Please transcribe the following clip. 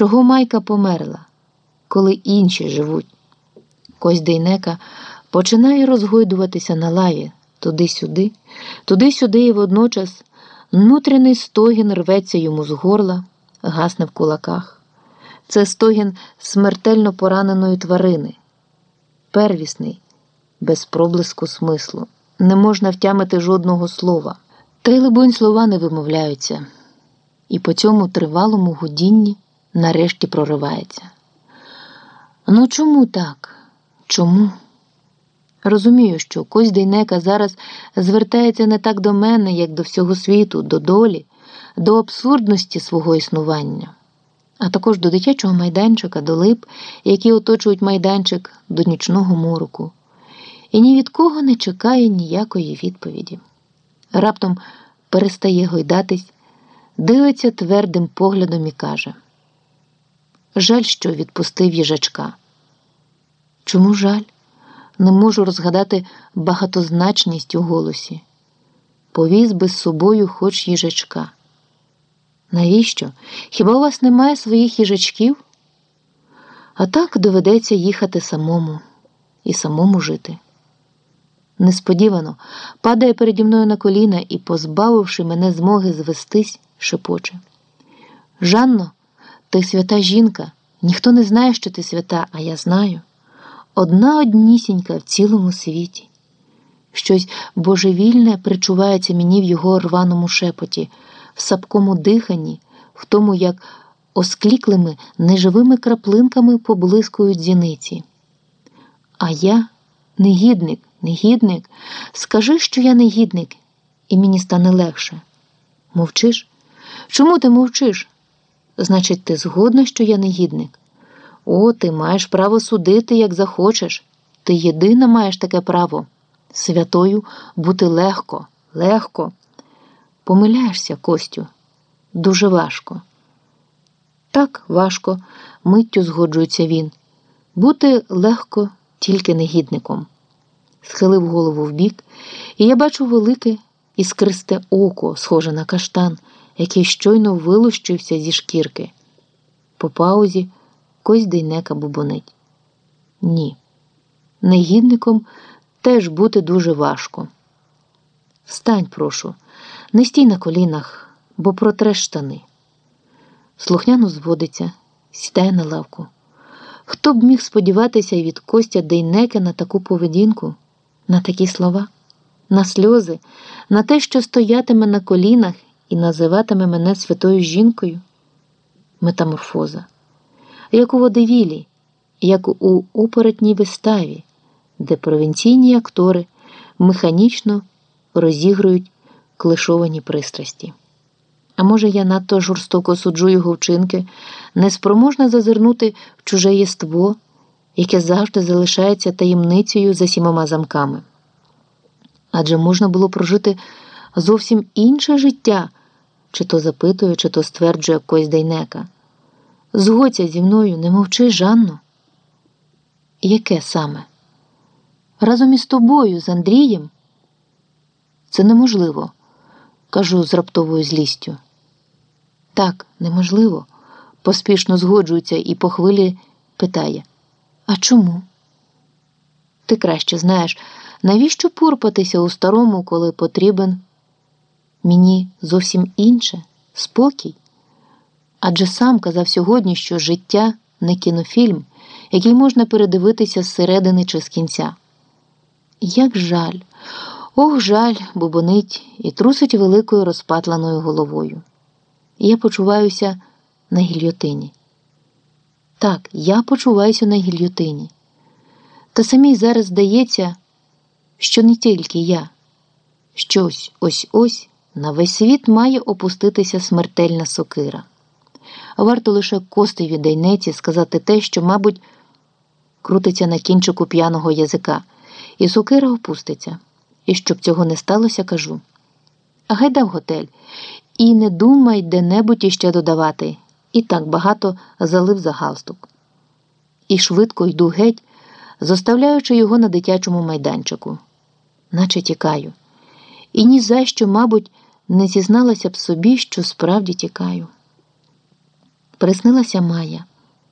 Чого майка померла, коли інші живуть? Кость Дейнека починає розгойдуватися на лаві туди-сюди, туди-сюди, і водночас внутрішній стогін рветься йому з горла, гасне в кулаках. Це стогін смертельно пораненої тварини, первісний, без проблиску смислу. Не можна втямити жодного слова. Та й, либонь, слова не вимовляються, і по цьому тривалому гудінні нарешті проривається. Ну чому так? Чому? Розумію, що Кость Дейнека зараз звертається не так до мене, як до всього світу, до долі, до абсурдності свого існування, а також до дитячого майданчика, до лип, які оточують майданчик до нічного мороку, і ні від кого не чекає ніякої відповіді. Раптом перестає гойдатись, дивиться твердим поглядом і каже: Жаль, що відпустив їжачка. Чому жаль? Не можу розгадати багатозначність у голосі. Повіз би з собою хоч їжачка. Навіщо? Хіба у вас немає своїх їжачків? А так доведеться їхати самому і самому жити. Несподівано падає переді мною на коліна і, позбавивши мене змоги звестись, шепоче. Жанно, ти свята жінка, ніхто не знає, що ти свята, а я знаю. Одна однісінька в цілому світі. Щось божевільне причувається мені в його рваному шепоті, в сапкому диханні, в тому, як оскліклими неживими краплинками поблискують зіниці. А я негідник, негідник, скажи, що я негідник, і мені стане легше. Мовчиш? Чому ти мовчиш? Значить, ти згодна, що я негідник? О, ти маєш право судити, як захочеш. Ти єдина маєш таке право. Святою бути легко, легко. Помиляєшся, Костю, дуже важко. Так важко, миттю згоджується він. Бути легко тільки негідником. Схилив голову вбік, і я бачу велике іскристе око, схоже на каштан, який щойно вилущився зі шкірки. По паузі Кость Дейнека бубонить. Ні. Негідником теж бути дуже важко. Встань, прошу, не стій на колінах, бо протреш штани. Слухняно зводиться, сідає на лавку. Хто б міг сподіватися від Костя Дейнека на таку поведінку, на такі слова, на сльози, на те, що стоятиме на колінах і називатиме мене святою жінкою? Метаморфоза як у водевілі, як у оперетній виставі, де провінційні актори механічно розігрують клишовані пристрасті. А може, я надто жорстоко суджу його вчинки, неспроможна зазирнути в чуже єство, яке завжди залишається таємницею за сімома замками. Адже можна було прожити зовсім інше життя, чи то запитує, чи то стверджує Кость Дейнека. Згодься зі мною, не мовчи, Жанно. Яке саме? Разом із тобою, з Андрієм? Це неможливо, кажу з раптовою злістю. Так, неможливо, поспішно згоджується і по хвилі питає. А чому? Ти краще знаєш, навіщо порпатися у старому, коли потрібен мені зовсім інше, спокій? Адже сам казав сьогодні, що життя не кінофільм, який можна передивитися зсередини чи з кінця. Як жаль, ох, жаль, бубонить і трусить великою розпатланою головою. Я почуваюся на гільйотині. Так, я почуваюся на гільйотині. Та самій зараз здається, що не тільки я, щось ось ось на весь світ має опуститися смертельна сокира. Варто лише костеві дейнеці сказати те, що, мабуть, крутиться на кінчику п'яного язика, і сокира опуститься. І щоб цього не сталося, кажу. Гайда в готель, і не думай де-небудь іще додавати. І так багато залив за галстук. І швидко йду геть, зоставляючи його на дитячому майданчику, наче тікаю. І ні за що, мабуть, не зізналася б собі, що справді тікаю. приснилася Майя.